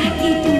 indah itu.